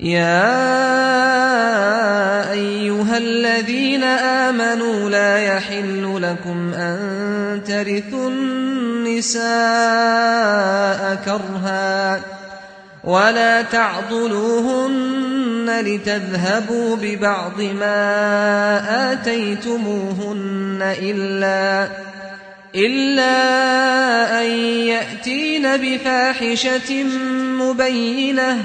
يا أيها الذين آمنوا لا يحل لكم أن ترثوا النساء كرها ولا تعضلوهن لتذهبوا ببعض ما آتيتموهن إلا إلا أن يأتين بفاحشة مبينة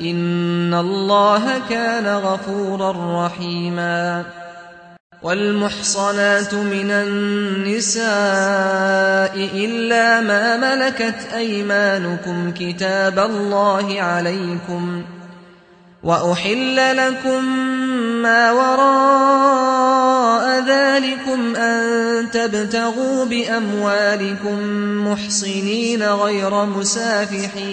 ان الله كان غفورا رحيما والمحصنات من النساء الا ما ملكت ايمانكم كتاب الله عليكم واحل لكم ما وراء ذلكم ان تبتغوا باموالكم محصنين غير مسافحين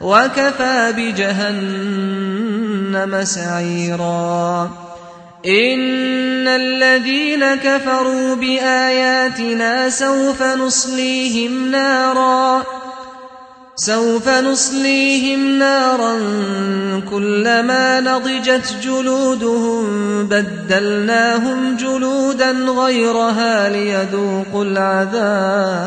وكفى بجهنم سعيرا. ان الذين كفروا باياتنا سوف نصليهم نارا سوف نصليهم نارا كلما نضجت جلودهم بدلناهم جلودا غيرها ليذوقوا العذاب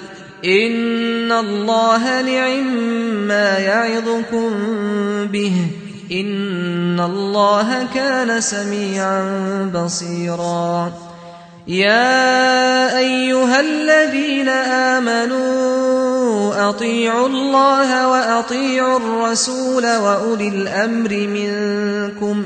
ان الله لعم ما يعظكم به ان الله كان سميعا بصيرا يا ايها الذين امنوا اطيعوا الله واطيعوا الرسول واولي الامر منكم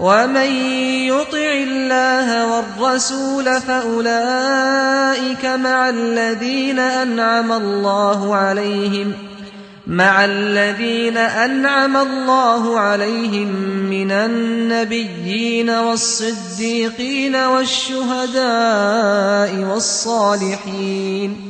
ومن يطع الله والرسول فأولئك مع الذين أنعم الله عليهم مع الذين أنعم الله عليهم من النبيين والصديقين والشهداء والصالحين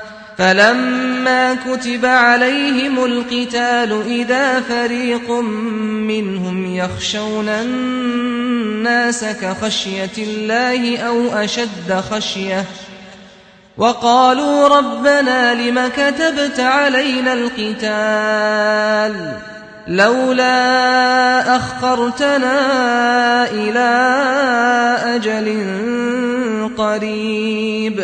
فلما كتب عليهم القتال إذا فريق منهم يخشون الناس كخشية الله أو أشد خشية وقالوا ربنا لما كتبت علينا القتال لولا أخرتنا إلى أجل قريب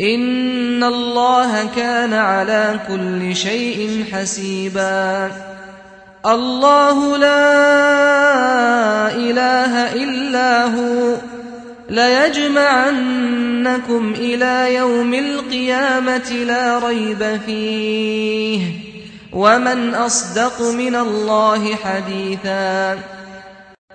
ان الله كان على كل شيء حسيبا. الله لا اله الا هو. لا يجمعنكم إلى يوم القيامه لا ريب فيه. ومن اصدق من الله حديثا.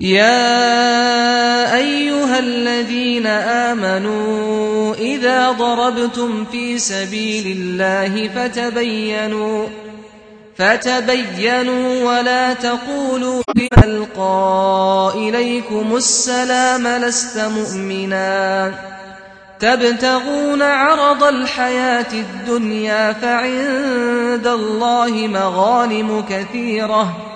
يا أيها الذين آمنوا إذا ضربتم في سبيل الله فتبينوا فتبينوا ولا تقولوا بألقى إليكم السلام لست مؤمنا تبتغون عرض الحياة الدنيا فعند الله مغانم كثيرة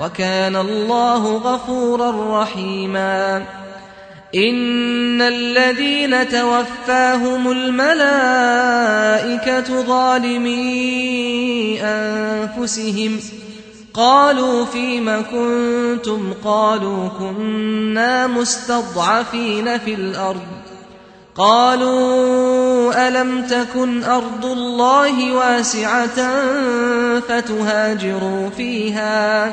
وكان الله غفورا رحيما. إن الذين توفاهم الملائكة ظالمي أنفسهم. قالوا فيما كنتم؟ قالوا كنا مستضعفين في الأرض. قالوا ألم تكن أرض الله واسعة فتهاجروا فيها؟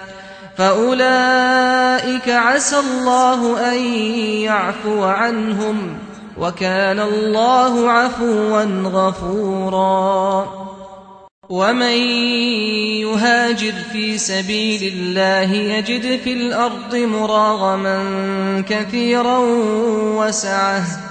فأولئك عسى الله أن يعفو عنهم وكان الله عفوا غفورا. ومن يهاجر في سبيل الله يجد في الأرض مراغما كثيرا وسعه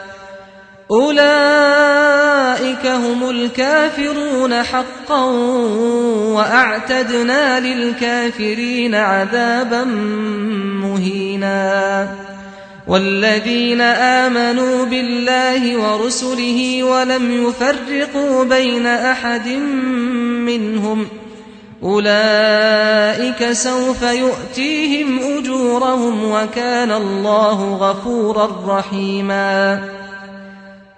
أولئك هم الكافرون حقا وأعتدنا للكافرين عذابا مهينا. والذين آمنوا بالله ورسله ولم يفرقوا بين أحد منهم أولئك سوف يؤتيهم أجورهم وكان الله غفورا رحيماً.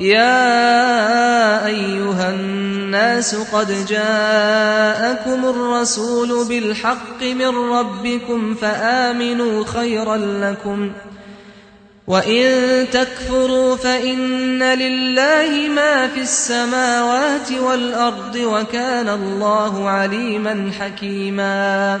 يا أيها الناس قد جاءكم الرسول بالحق من ربكم فآمنوا خيرا لكم وَإِن تَكْفُرُوا فَإِنَّ لِلَّهِ مَا فِي السَّمَاوَاتِ وَالْأَرْضِ وَكَانَ اللَّهُ عَلِيمًا حَكِيمًا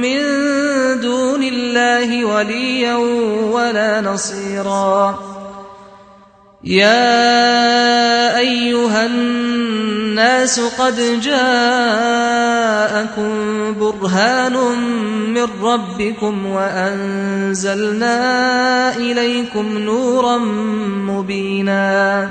من دون الله وليا ولا نصيرا. يا أيها الناس قد جاءكم برهان من ربكم وأنزلنا إليكم نورا مبينا.